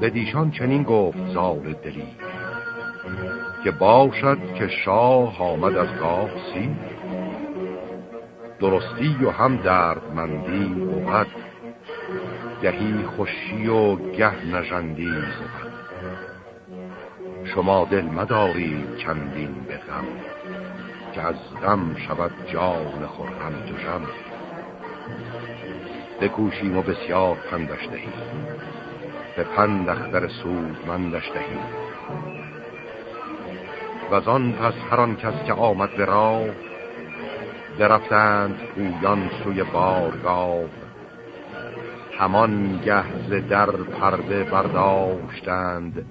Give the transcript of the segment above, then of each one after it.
به دیشان چنین گفت زال دلی که باشد که شاه آمد از گاه سی درستی و هم دردمندی بود گهی خوشی و گه نژندی بود. شما دل مدارید چندین به غم که از غم شود جان خورم جم بکوشیم و بسیار پندش دهیم. به پند اختر مندش دهیم و آن پس هر کس که آمد به راه درفتند پویان سوی بارگاه. همان گهز در پرده برداشتند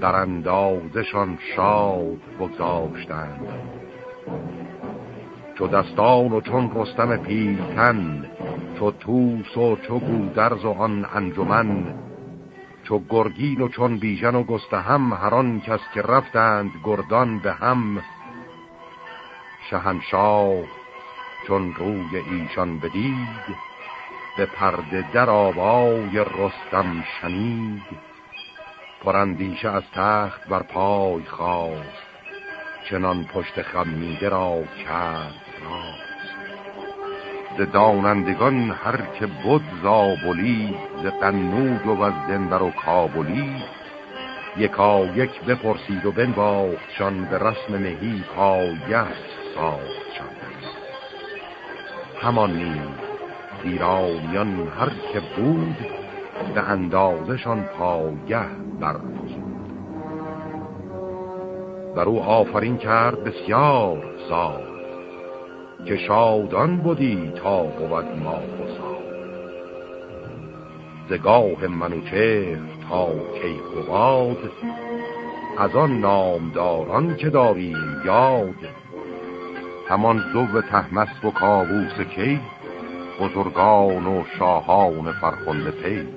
در اندازشان شاد بگذاشتند. چو دستان و چون رستم پیلتن چو توس و چو گودرز و آن انجمن چو گرگین و چون بیژن و گسته هم هران کس که رفتند گردان به هم. شهنشاه چون روی ایشان بدید به پرده در آوای رستم شنید. پرندیشه از تخت بر پای خواست چنان پشت خمیده را کرد راست ز دانندگان هر که بود زابلی ز قنود و از دنبر و کابلی. یکا یک بپرسید و بنواختشان به رسم مهی پایه ساختشان همان نیز ایرانیان هر که بود به اندازشان پایه برفزود بر او آفرین کرد بسیار زاد. که شادان بودی تا بود ما بزاد زگاه منوچه تا کیخوباد از آن نامداران که داریم یاد. همان دو تحمس و کاووس کی بزرگان و شاهان فرخنده پی.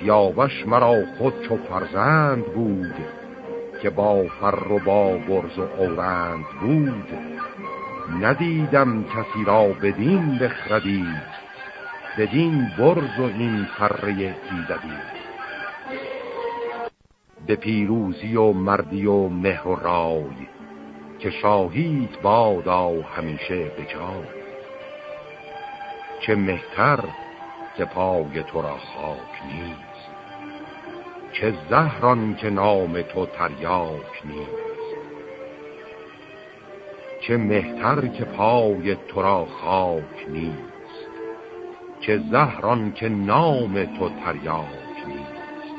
سیاوش مرا خود چو فرزند بود که با فر و با برز و اورند بود. ندیدم کسی را بدین بخردی بدین برز و این فره ایزدی. به پیروزی و مردی و مهر و رای که شاهید بادا همیشه به چه مهتر که پای تو را خاک نیست چه زهران که نام تو تریاک نیست. چه مهتر که پای تو را خاک نیست چه زهران که نام تو تریاک نیست.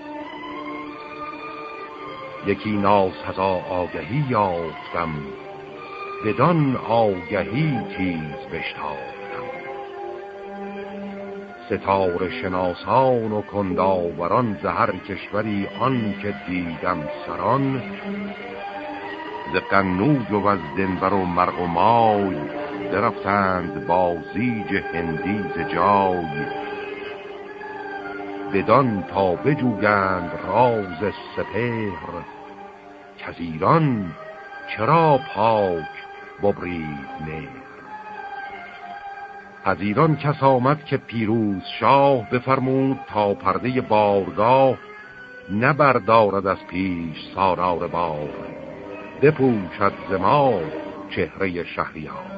یکی ناسزا آگهی یافتم بدان آگهی تیز بشتافتم ستاره شناسان و کنداوران زهر کشوری آن که دیدم سران ز قنوج و از دنبر و مرغ و مای درفتند با زیج هندی ز جای. بدان تا بجوگند راز سپهر کزیران چرا پاک ببرید مهر؟ از ایران کس آمد که پیروز شاه بفرمود تا پرده بارگاه نبردارد از پیش سارار بار. بپوشد زما چهره شهریار.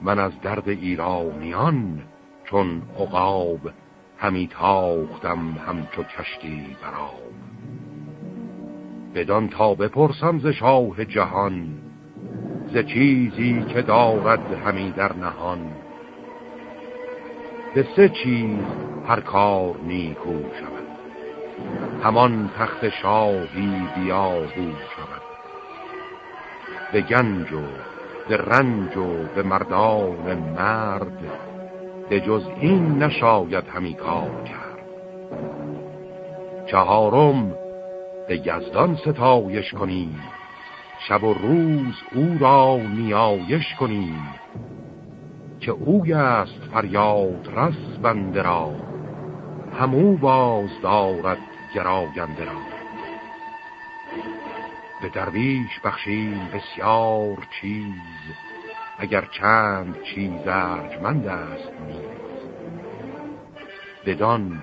من از درد ایرانیان چون عقاب همی تاختم همچو کشتی برام بدان تا بپرسم ز شاه جهان ز چیزی که دارد همی در نهان. به سه چیز هر کار نیکو شود. همان تخت شاهی بیابو شود. به گنج و به رنج و به مردان مرد به جز این نشاید همی کار کرد. چهارم به یزدان ستایش کنیم شب و روز او را نیایش کنیم که اوی است فریاد رس بنده را. همو باز دارد گراینده را. به درویش بخشیم بسیار چیز اگر چند چیز ارجمند است نیز. بدان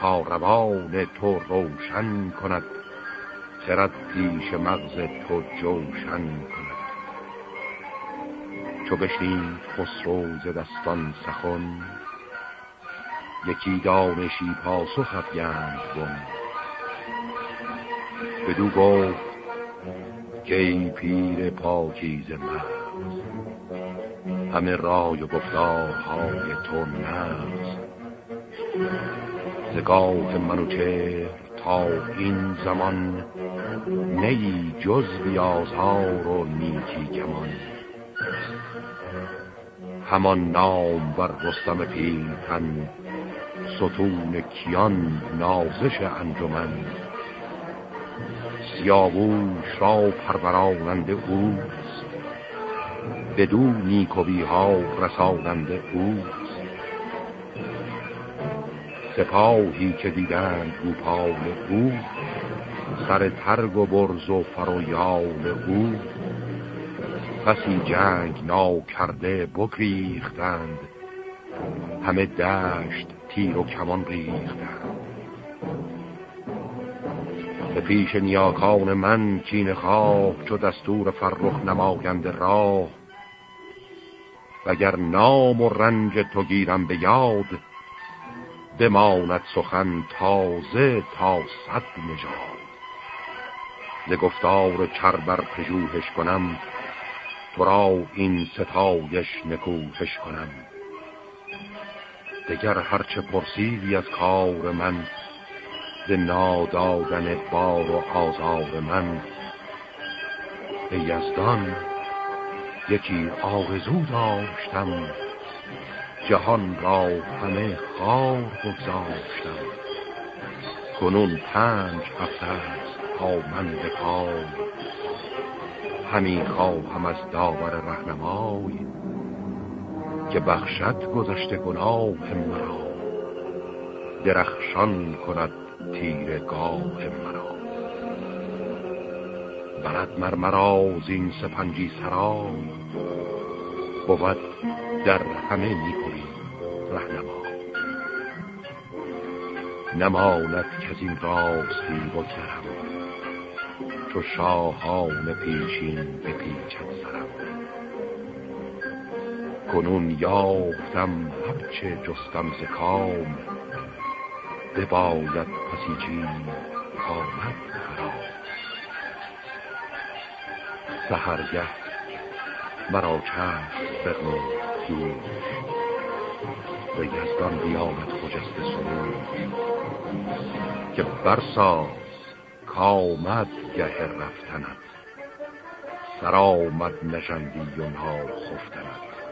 تا روان تو روشن کند خرد پیش مغز تو جوشن کند. چو بشنید خسرو ز دستان سخن یکی دانشی پاسخ افگند بن. بدو گفت که پیر پاکیز مغز همه رای و گفتارهای تو نغز زگاه منوچهر تا این زمان نی جز بیازار و نیکی گمان. همان نام بر رستم پیلتن ستون کیان نازش انجمن. سیاووش را پروراننده اوست. بدو نیکوی ها رساننده اوست. سپاهی که دیدند گوپال او سر ترگ و برز و فرویال او. بسی جنگ ناو کرده بگریختند. همه دشت تیر و کمان ریختند به پیش نیاکان من کین خواه چو دستور فرخ نماگند راه. وگر نام و رنج تو گیرم به یاد بماند سخن تازه تا صد نژاد. ز گفتار چربر پژوهش کنم تو را این ستایش نکوهش کنم. دگر هرچه پرسیدی از کار من ز نادادن بار و آزار من. به یزدان یکی آرزو داشتم جهان را همه خار بگذاشتم. کنون پنج هفته است تا من به پای همی خواهم از داور رهنمای که بخشد گذشته گناه مرا. درخشان کند تیر گاه مرا. برد مرمرا این سپنجی سرای بود در همه نیکوی رهنما. نماند که از این راستی بگذرم. چو شاهان پیشین بپیچد سرم. کنون یافتم هرچه جستم ز کام. بباید پسیجی کامد خراب. سهرگه مرا چشم بقنید دوش به یزدان بیامد خجست سروش که برساز کامد گه رفتند سرآمد نشندی و خفتند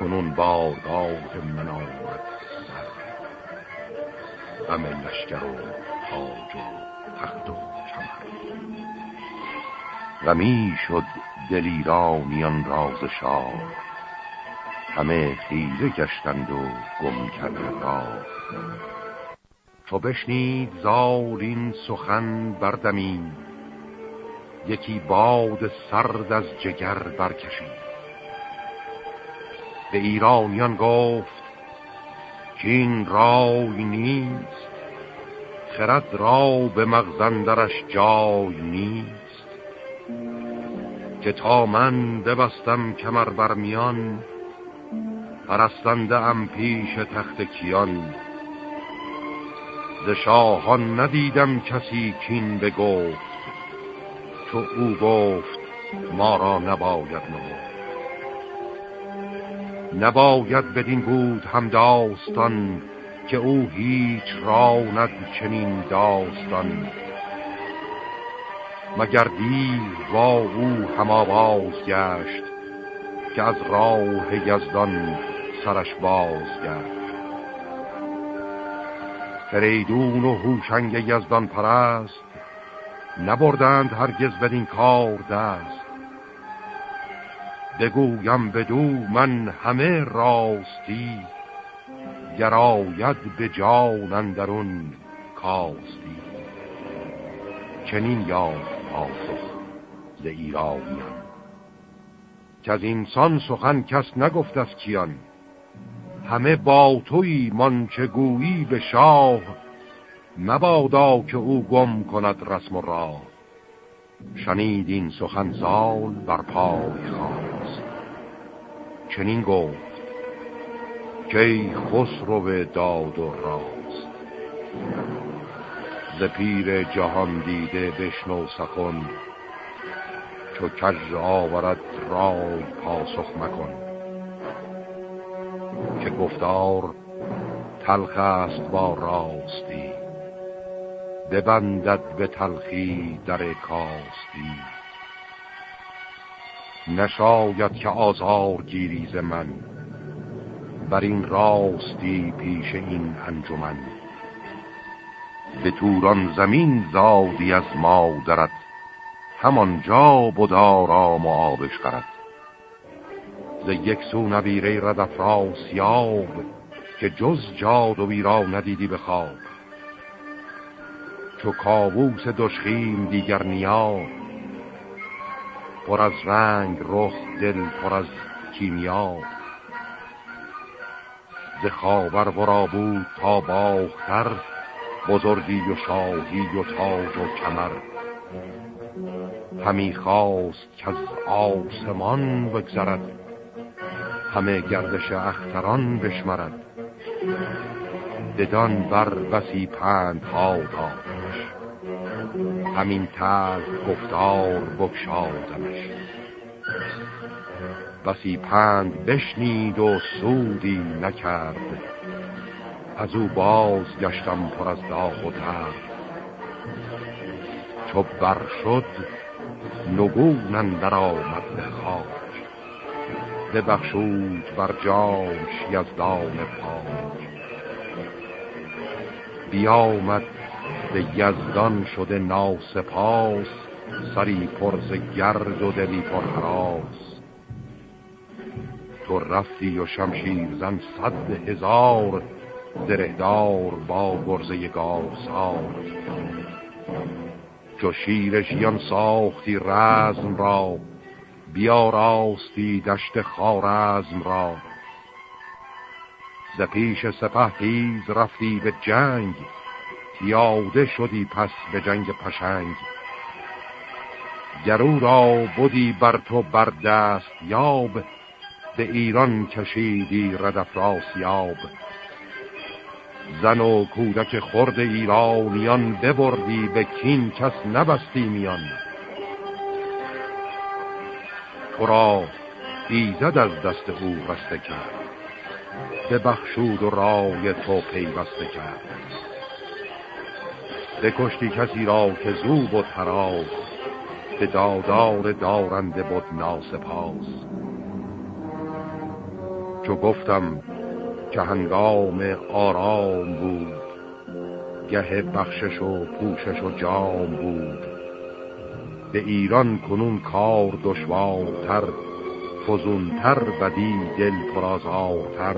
کنون بارگاه من آمد سر غم لشکر و تاج و تخت و کمر غمی شد دلیرانیان راز شاه. همه خیره گشتند و گم کرده راه تو بشنید زار این سخن بردمید یکی باد سرد از جگر برکشید. به ایرانیان گفت که این رای نیست خرد را به مغزندرش جای نیست که تا من ببستم کمر برمیان پرستنده ام پیش تخت کیان ز شاهان ندیدم کسی کین بگفت چو او گفت ما را نباید نمود نباید بدین بود هم داستان که او هیچ راند چنین داستان. مگر دیر با او هم آواز گشت که از راه یزدان سرش باز گشت؟ فریدون و هوشنگ یزدان پرست نبردند هرگز بدین کار دست. بگویم بدو من همه راستی گراید به جان اندرون کاستی. چنین یاد پاسخ ز ایرانیان که از اینسان سخن کس نگفت از کیان. همه با توی منچه گویی به شاه مبادا که او گم کند رسم و راه. شنید این سخن سال بر پای خواست چنین گفت که خسرو داد و راست. ز پیر جهان دیده بشنو سخن چو کج آورد رای پاسخ مکن. که گفتار تلخ است با راستی. ببندد به تلخی در کاستی. نشاید که آزار گیریز من بر این راستی پیش این انجمن. به توران زمین زادی از مادرت همانجا بدارام و آبش کرد ز یک سو نبیره ردف را سیاب که جز جاد و بیرا ندیدی به خواب. چو کابوس دشخیم دیگر نیا پر از رنگ رخ دل پر از کیمیا. ز خاور ورا بود تا باختر بزرگی و شاهی و تاج و کمر. همی خواست که از آسمان بگذرد همه گردش اختران بشمرد. بدان بر بسی پند ها دادش همین تر گفتار بکشادمش بسی پند بشنید و سودی نکرد. از او باز گشتم پر از داغ و ترد چو بر شد نگونن در آمد به خاک. ببخشود بر جاش یزدان پاک. بیامد به یزدان شده ناسپاس سری پرز گرد و دلی پر حراس. تو رفتی و شمشیر زن صد هزار درهدار با گرزه گارسار چو شیر ژیان ساختی رزم را بیا راستی دشت خارزم را. ز پیش سپه تیز رفتی به جنگ پیاده شدی پس به جنگ پشنگ. گرو را بودی بر تو بر دست یاب به ایران کشیدی ردف را سیاب. زن و کودک خرد ایرانیان ببردی به کین کس نبستی میان. تو را ایزد از دست او بسته کرد به بخشود و رای تو پیوسته کرد. کشتی کسی را که زو و تراز به دادار دارنده بود ناسپاس چو گفتم که هنگام آرام بود گه بخشش و پوشش و جام بود. به ایران کنون کار دشوارتر فزونتر بدی دل پرازارتر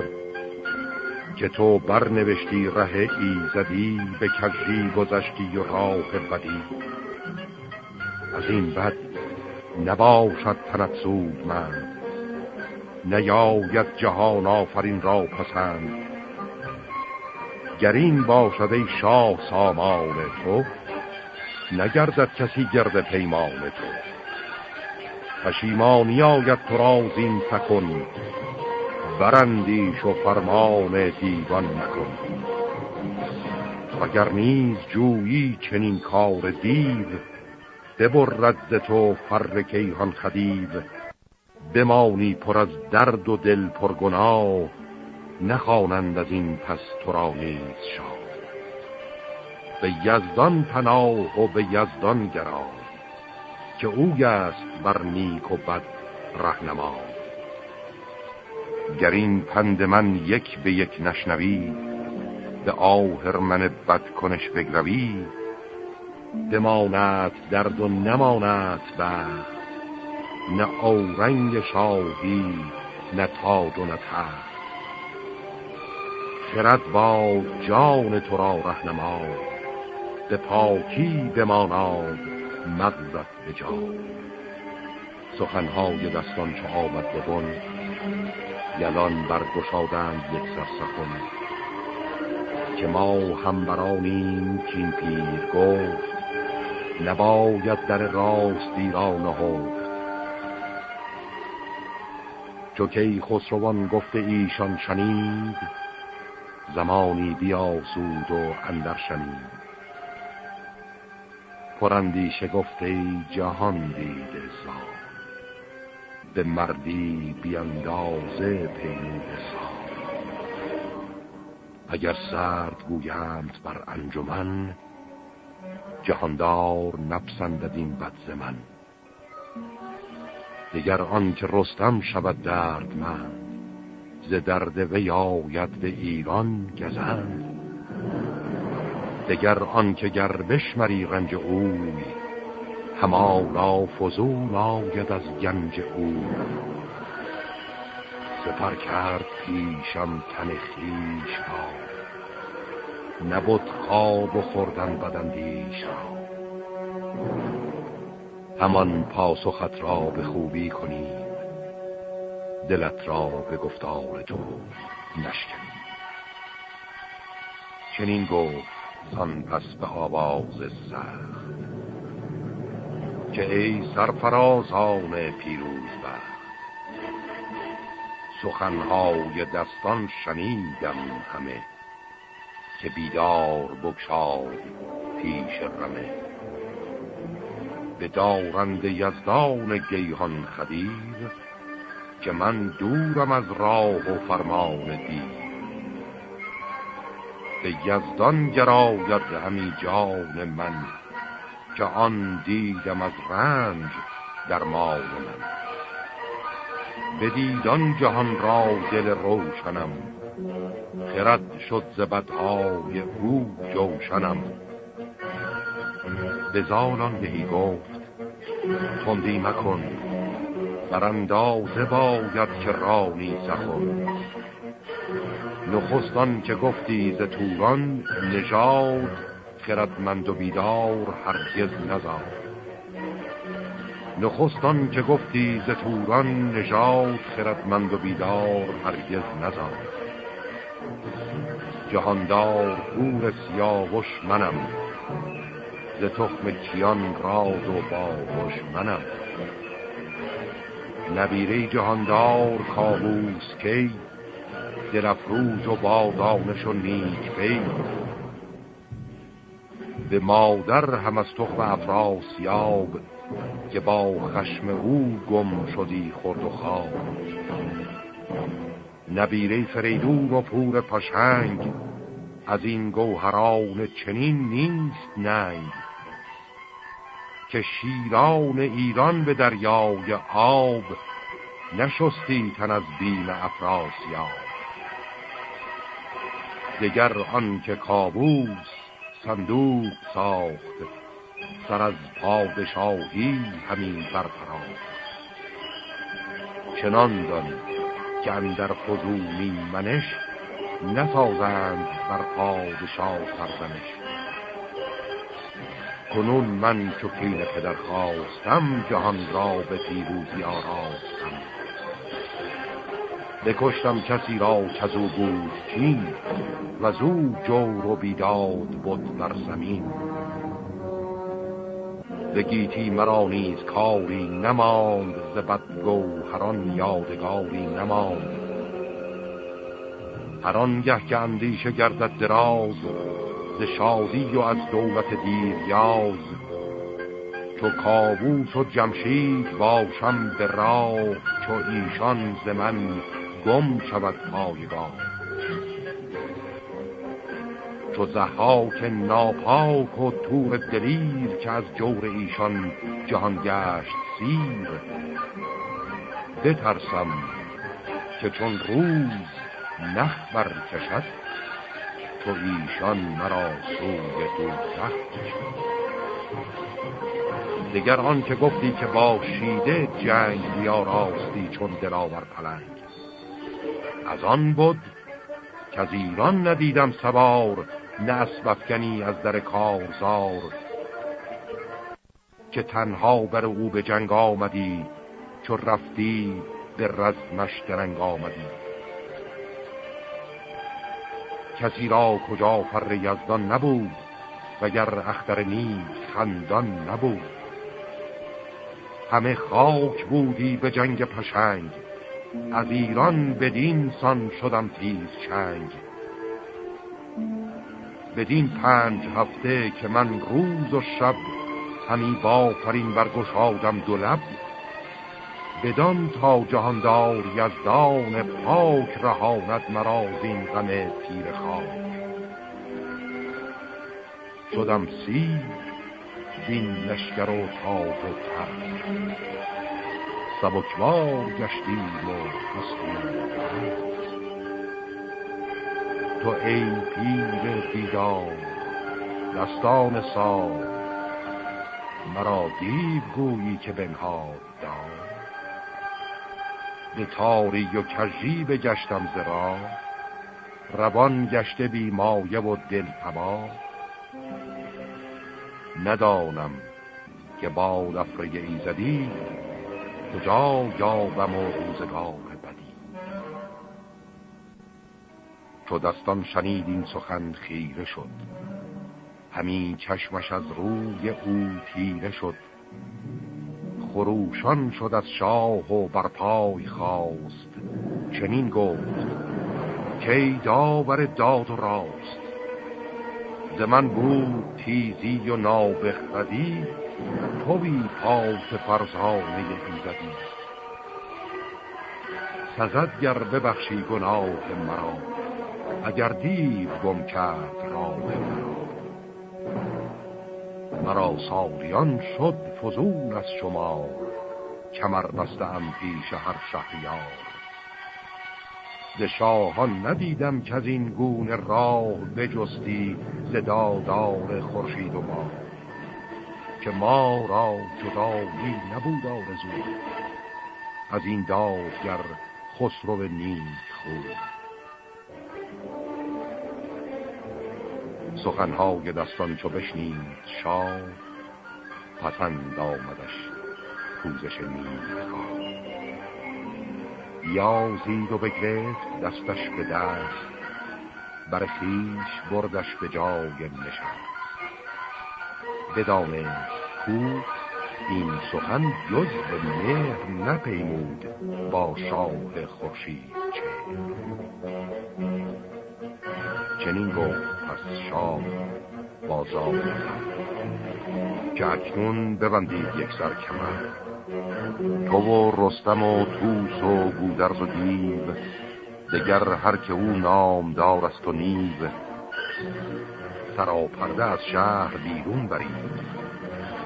که تو برنوشتی ره ایزدی به کجی گذشتی و راه بدی. از این بد نباشد تنت سود من نیاید جهان آفرین را پسند. گرین باشد ای شاه سامان تو نگردد کسی گرد پیمان تو. پشیمانی آید تو را زین فکن. برندیش و فرمان دیوان مکن وگر نیز جویی چنین کار دیو ببرد تو فر کیهان خدیو. بمانی پر از درد و دل پر گناه نخوانند از این پس تو را نیز شاد به یزدان پناه و به یزدان گرا که او است بر نیک و بد رهنما گر این پند من یک به یک نشنوی به آهر من بد کنش بگروی بماند درد و نماند بخت نه آورنگ شاهی نه تاج و نه تخت خرد با جان تو را رهنما به پاکی بماناد مغزت به جا. سخنهای دستان چه آمد ببن یلان برگشادند یک سر سخن که ما هم برانیم کین پیر گفت نباید در راستی را نهفت. چو کی خسروان گفته ایشان شنید زمانی بیاسود و اندر شنید. پرندیشه گفته جهان دیده سال به مردی بیاندازه پیموده سال اگر سرد گویند بر انجمن جهاندار نپسندد این بد من دیگر آن که رستم شود درد من ز درد وی آید به ایران گزند. دگر آن که گر بشمری رنج اوی همانا فزون آید از گنج او سپر کرد پیشم تن خیش را. نبود خواب و خوردن بدندیش را. همان پاسخت را به خوبی کنیم. دلت را به گفتار تو نشکنیم. چنین گفت زان پس به آواز سخت. که ای سرفرازان پیروز بخت سخنهای دستان شنیدم همه که بیدار بگشاد پیش رمه. به دارند یزدان گیهان خدیر که من دورم از راه و فرمان دیر. به یزدان گراید همی جان من که آن دیدم از رنج در مال من. بدیدان جهان را دل روشنم. خرد شد زبدهای او جوشنم. به زالان بهی گفت تندی مکن. بر اندازه باید که رانی سخن نخستان که گفتی ز توران نژاد خردمند و بیدار هرگز نزاد. نخستان که گفتی ز توران نژاد خردمند و بیدار هرگز نزاد. جهاندار پور سیاوش منم ز تخم کیان راز و باوش منم. نبیره جهاندار کابوس کی درفروز و بادانش و نیک بی به مادر هم از تخم افراسیاب که با خشم او گم شدی خورد و خواب. نبیره فریدون و پور پشنگ از این گوهران چنین نیست ننگ. که شیران ایران به دریای آب نشستی تن از بیم افراسیاب دگر آن که کابوس صندوق ساخت سر از پادشاهی همین برفراخت. چنان دان که اندر خزومی منش نسازند بر پادشاه سرزنش. کنون من چو کین پدر خواستم جهان را به پیروزی آراستم. بکشتم کسی را کزو بود چین و زو جور و بیداد بود بر زمین. به گیتی مرا نیز کاری نماند ز بدگوهران یادگاری نماند. هر که اندیشه گردد دراز ز شادی و از دولت دیر یاز چو کابوس و جمشید باشم به راه چو ایشان ز من گم شود پایگاه. چو زحاک ناپاک و تور دلیر که از جور ایشان جهان گشت سیر بترسم که چون روز نخ برکشد تو ایشان مرا سوی دوزخ دیگر آن که گفتی که با شیده جنگ راستی چون دلاور پلنگ. از آن بود که از ایران ندیدم سوار نه اسبفکنی از در کارزار. که تنها بر او به جنگ آمدی چو رفتی به رزمش درنگ آمدی. کسی را کجا فر یزدان نبود وگر اختر نیز خندان نبود. همه خاک بودی به جنگ پشنگ از ایران بدین سان شدم تیز چنگ. بدین پنج هفته که من روز و شب همی بافرین برگشادم دو لب بدان تا جهاندار یزدان پاک رهاند مرا این غم تیر خاک. شدم سی دین لشکر و تاج و تر سبکوار گشتیم و هستیم. تو ای پیر دیدار دستان سال مرا دیو گویی که بنهاد دار. به تاری و کجی بگشتم زرا روان گشته بی مایه و دل تبا ندانم که با دفره ایزدی کجا یابم و روزگار بدی. چو دستان شنید این سخن خیره شد. همین چشمش از روی او تیره شد. خروشان شد از شاه و بر پای خواست چنین گفت کی داور داد و راست؟ ز من بود تیزی و نابخردی توی پاس فرزانه ایزدی. سزد گر ببخشی گناه مرا اگر دیو گم کرد راه مرا. مرا سالیان شد فزون از شما کمر بستم پیش هر شهریار. ز شاهان ندیدم که از این گونه راه بجستی ز دادار خورشید و ما که ما را جدایی نبود آرزو از این دادگر خسرو نیک خود سخنهای دستان چو بشنید شاه پسند آمدش پوزش نیک یازید و بگرفت دستش به دست. بر خیش بردش به جای نشست. بدانست کو این سخن جز به مهر نپیمود با شاه خورشید چه چنین گفت پس شاه بازار که اکنون ببندید یک سر کمر. تو و رستم و توس و گودرز و دیو دگر هر که او نامدار است و نیو سراپرده از شهر بیرون برید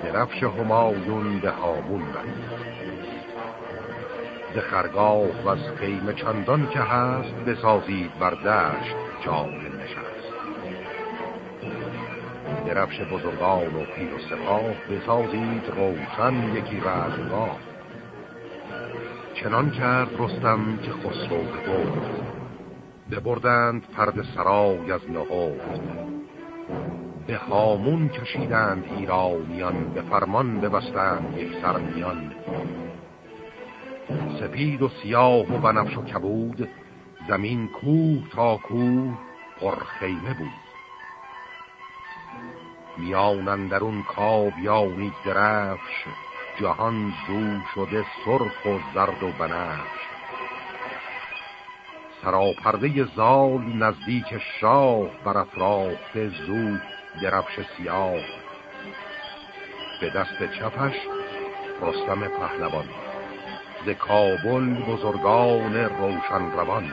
درفش همایون به هامون برید ز خرگاه و از خیمه چندان که هست بسازید بر دشت درفش بزرگان و پیر و سپاه بسازید روشن یکی رزمگاه. چنان کرد رستم که خسرو بگفت ببردند پرد سرای از نهفت. به هامون کشیدند ایرانیان به فرمان ببستند یک سرمیان سپید و سیاه و بنفش و کبود زمین کوه تا کوه پر خیمه بود. میان درون کابیانی درفش جهان زو شده سرخ و زرد و بنفش. سراپرده زال نزدیک شاه برافراخته زو درفش سیاه. به دست چپش رستم پهلوان ز کابل بزرگان روشن روان.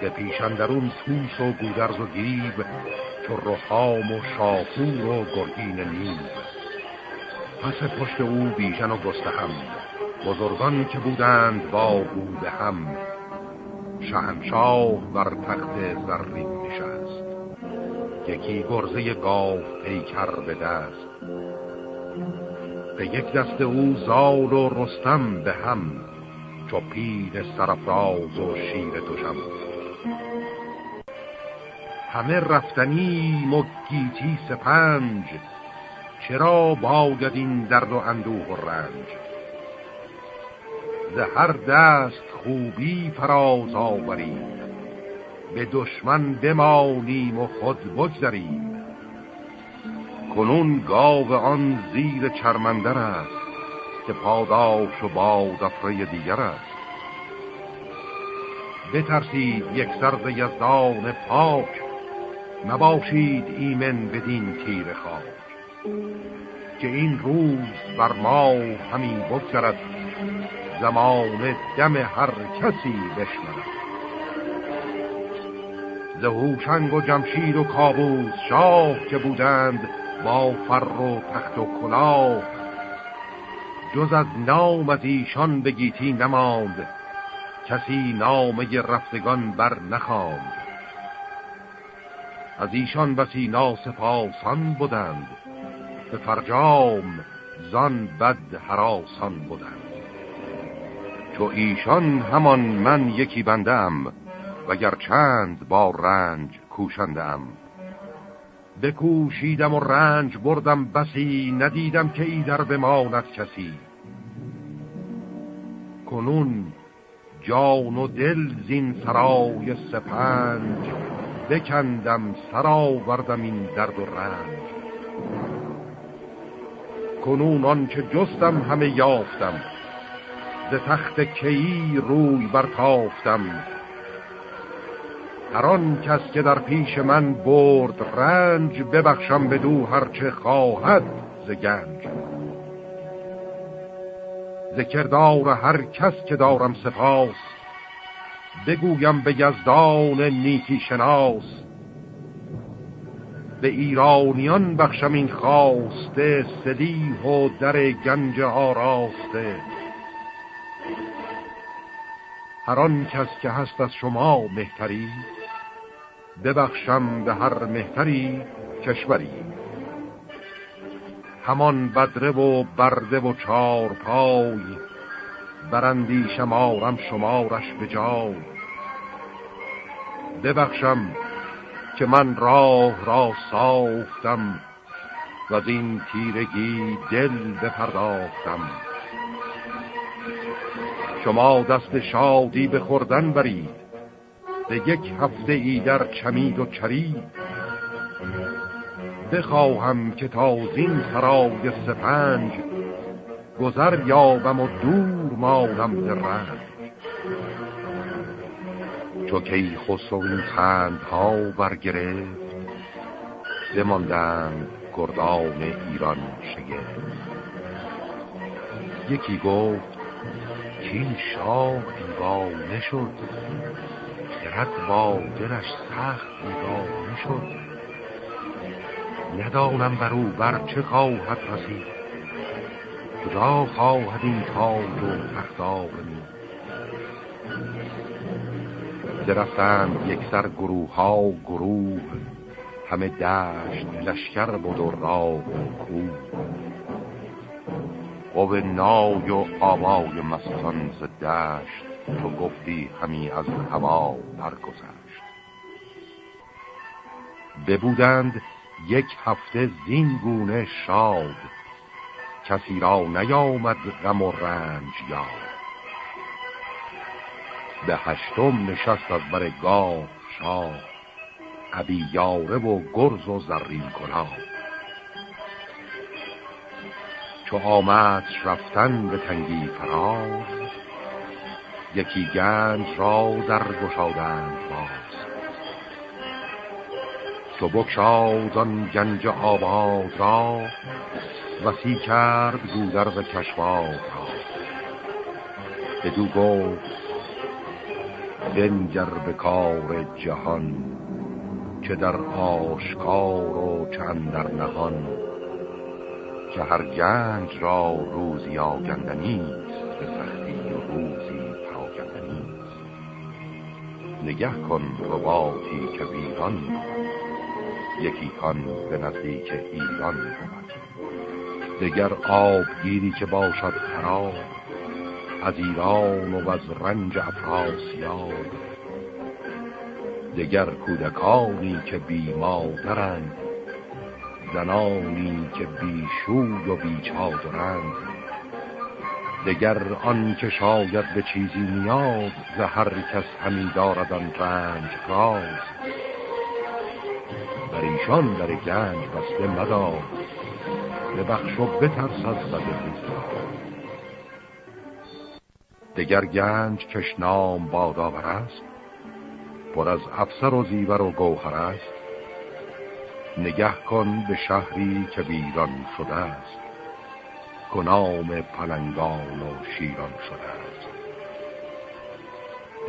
به پیشندرون توس و گودرز و گیب رخام و شاپور و گرگین نیب پس پشت او بیژن و گستهم بزرگان که بودند با او به هم. شهنشاه بر تخت زرین نشست. یکی گرزه گاو پیکر به دست. به یک دست او زال و رستم به هم. چو پیر سرفراز و شیر توشم همه رفتنی مگیتی سپنج چرا باید این درد و اندوه و رنج؟ ز هر دست خوبی فراز آورید به دشمن بمانیم و خود بگذریم. کنون گاو آن زیر چرمندر است که پاداش و باد افره دیگر است. بترسید یک سرز یزدان پاک نباشید ایمن بدین تیر خاک که این روز بر ما همین بگذرد زمان دم هر کسی بشمرد. زهوشنگ و جمشید و کابوس شاه که بودند با فر و تخت و کلاه جز از نام از ایشان به نماند کسی نامه رفتگان بر نخواند. از ایشان بسی ناسپاسان بودند. به فرجام زان بد حراسان بودند. چو ایشان همان من یکی بندم وگر چند با رنج کوشندم. بکوشیدم و رنج بردم بسی ندیدم که ایدر بماند کسی. کنون جان و دل زین سرای سپنج بکندم سرا وردم این درد و رنج. کنون آنچه جستم همه یافتم. ز تخت کیی روی برتافتم. هر آن کس که در پیش من برد رنج ببخشم به دو هرچه خواهد ز گنج. ز کردار هر کس که دارم سپاس بگویم به یزدان نیکی شناس. به ایرانیان بخشم این خواسته سلیح و در گنج آراسته هر آن کس که هست از شما مهتری ببخشم به هر مهتری کشوری. همان بدره و برده و چار پای برندی شمارم شمارش به جای. ببخشم که من راه را ساختم و از این تیرگی دل بپرداختم. شما دست شادی به خوردن برید به یک هفته ای در چمید و چرید. بخواهم که تازین سرای سپنج گذر یابم و دور مانم در رنج چو کی خسرو این ها برگرفت. بماندند گردان ایران شگفت. یکی گفت که این شاه دیوانه شد. خرد با دلش سخت دیوانه شد. ندانم بر او بر چه خواهد رسید. کجا خواهد این تاج و تختار درفتند یک سر گروه ها گروه. همه دشت لشکر بود و راه و کوه. نای و آوای مستان ز دشت تو گفتی همی از هوا گذشت ببودند یک هفته زین گونه شاد. کسی را نیامد غم و رنج یاد. به هشتم نشست از بر گاه شاه عبی یاره و گرز و زرین کلاه. چو آمد رفتن به تنگی فراز یکی گنج را در گشادند باز. چو بکشاد آن گنج آباد را وسی کرد گودر و کشواد را. بدو گفت بنگر به کار جهان چه در آشکار و چند در نهان. که هر گنج را روزی آگندنیست به سختی و روزی پراگندنیست نگه کن رباطی که ویران یکی کان به نزدیک ایران بود دگر آب گیری که باشد خراب از ایران و از رنج افراسیاب. دگر کودکانی که بی مادرند زنانی که بی شوی و بی چادرند. دگر آن که شاید به چیزی نیاز ز هر کس همی دارد آن رنج راز. بر ایشان در گنج بسته مدار به بخش و بترس از بد دگر گنج کشنام باداور است پر از افسر و زیور و گوهر است. نگه کن به شهری که ویران شده است کنام پلنگان و شیران شده است.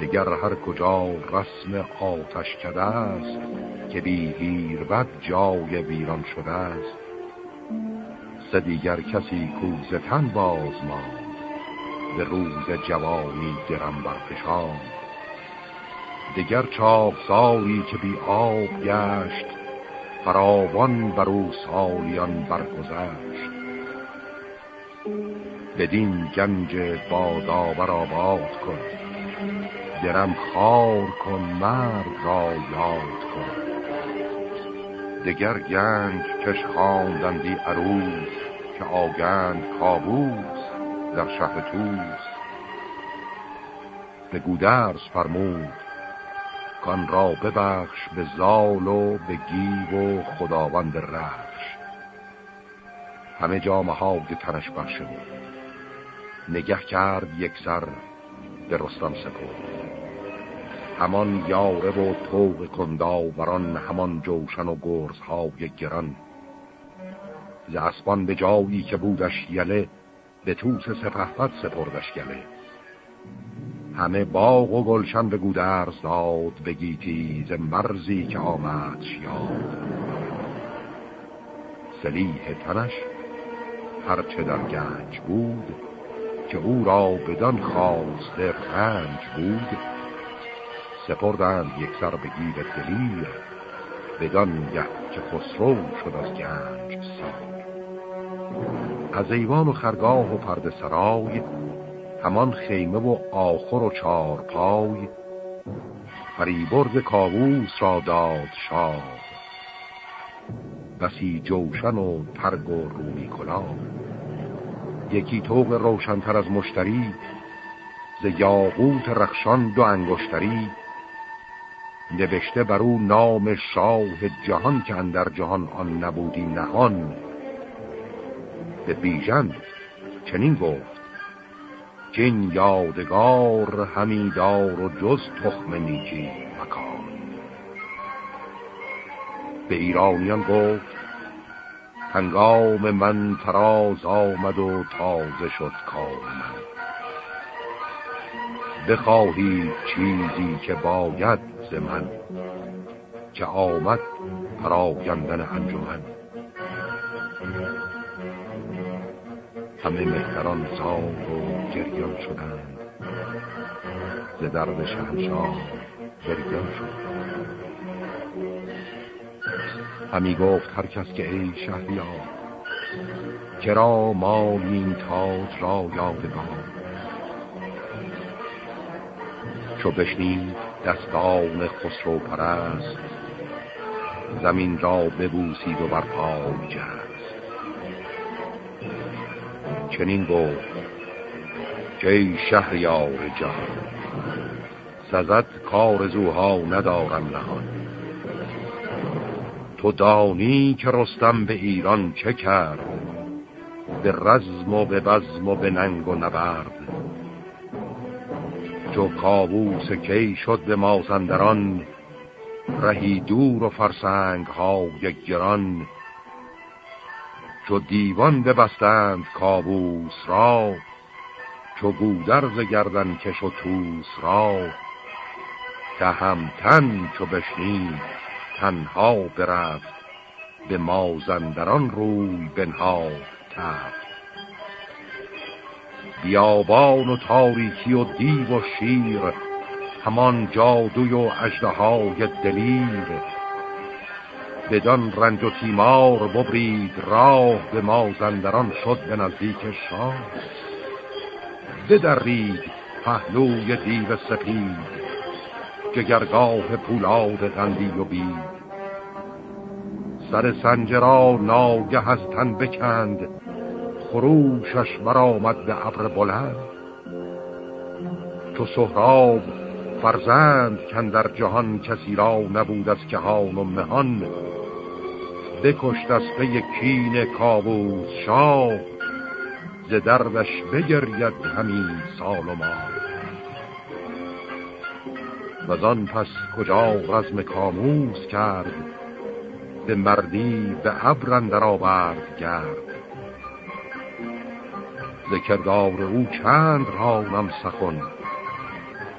دگر هر کجا رسم آتش کده است که بی هیر بد جای ویران شده است. سه دیگر کسی کوزتن باز ماند به روز جوانی درم برفشان. دگر سالی که بی آب گشت فراوان بر او سالیان برگذشت. بدین گنج بادآور آباد کن درم خار کن مرد را یاد کن. دگر گنج کش خواندندی عروس که آگند کابوس در شهر توس به گودرز فرمود کان را ببخش به زال و به گیو و خداوند رخش. همه جا مهاد تنش بخشه بود. نگه کرد یک سر به رستم سپرد. همان یاره و توق کنداوران همان جوشن و گرزهای گران. ز اسبان به جایی که بودش یله به توس سپهبد سپردش گله. همه باغ و گلشن به گودرز داد به گیتی ز مرزی که آمد یاد سلیح تنش هرچه در گنج بود که او را بدان خواسته رنج بود سپردند یک سر به گیر دلیل بدان گه که خسرو شد از گنج سیر از ایوان و خرگاه و پرد سرای همان خیمه و آخر و چار پای. فریبرز کاووس را داد شاه. بسی جوشن و ترگ و رومی کلاه. یکی توق روشنتر از مشتری ز یاقوت رخشان دو انگشتری. نوشته بر او نام شاه جهان که اندر جهان آن نبودی نهان. به بیژن چنین گفت. این یادگار همیدار و جز تخم نیکی مکان. به ایرانیان گفت هنگام من تراز آمد و تازه شد کار من. بخواهی چیزی که باید ز من که آمد پراگندن انجمن. همه مهتران زاد و گریان شدند. ز درد شهنشاه گریان شدند همی گفت هر کس که ای شهریار کرا ما این تاج را یادگار؟ چو بشنید دستان خسرو پرست زمین را ببوسید و بر پای جست. چنین گفت که ای شهریار جان سزد کار زوها ندارم نهان. تو دانی که رستم به ایران چه کرد به رزم و به بزم و به ننگ و نبرد. چو کابوس کی شد به مازندران رهی دور و فرسنگ ها یک گران. چو دیوان ببستند کابوس را چو گودرز گردن کش و توس را. تهمتن چو بشنید تنها برفت به مازندران روی بنها تفت. بیابان و تاریکی و دیو و شیر همان جادوی و اجده دلیر. بدان رنج و تیمار ببرید راه به مازندران شد به نزدیک شاه. بدرید پهلوی دیو سپید جگرگاه پولاد غندی و بید. سر سنجرا ناگه از تن بکند خروشش برآمد به ابر بلند. تو سهراب فرزند کن در جهان کسی را نبود از کهان و مهان بکشت از پی کین کابوس شاه ز دردش بگرید همین سال و ماه و آن پس کجا رزم کاموس کرد؟ به مردی به ابر در آورد گرد. ذکردار او چند رانم سخن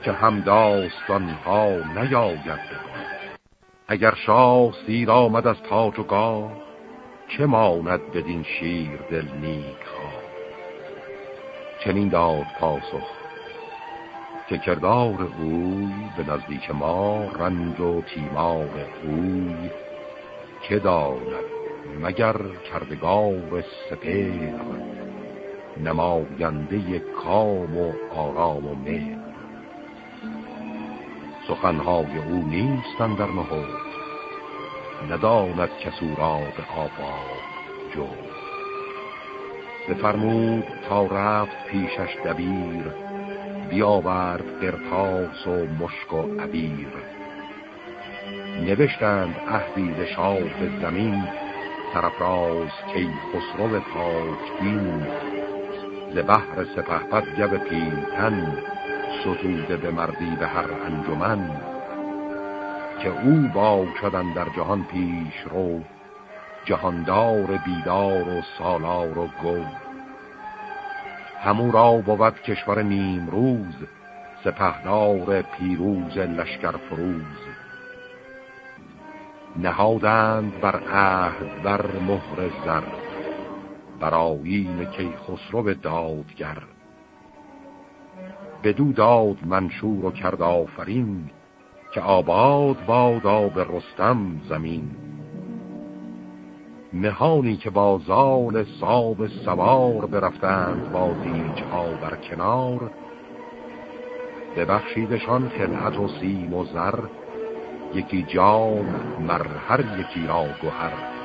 که هم داستان ها نیاید. اگر شاه سیر آمد از تاج و گاه چه ماند بدین شیر دل نیک خواه چنین داد پاسخ که کردار اوی به نزدیک ما رنج و تیمار اوی که داند مگر کردگار سپر نماینده کام و آرام و مهر. سخنهای او نیستن در نهود نداند کسو را به آفاق جو بفرمود تا رفت پیشش دبیر بیاورد قرتاس و مشک و عبیر. نوشتند عهدی شاه زمین سرفراز کی خسرو پاک دین. ز بحر سپهبد گب پیلتن ستوده به مردی به هر انجمن که او با شدن در جهان پیش رو جهاندار بیدار و سالار و گو. همو را بود کشور نیم روز سپهدار پیروز لشکر فروز. نهادند بر عهد بر مهر زر بر آیین کی خسرو دادگر. بدو داد منشور و کرد آفرین که آباد بادا به رستم زمین. مهانی که با زال ساب سوار برفتند با ها بر کنار ببخشیدشان خلعت و سیم و زر یکی جام مر هر یکی را گوهر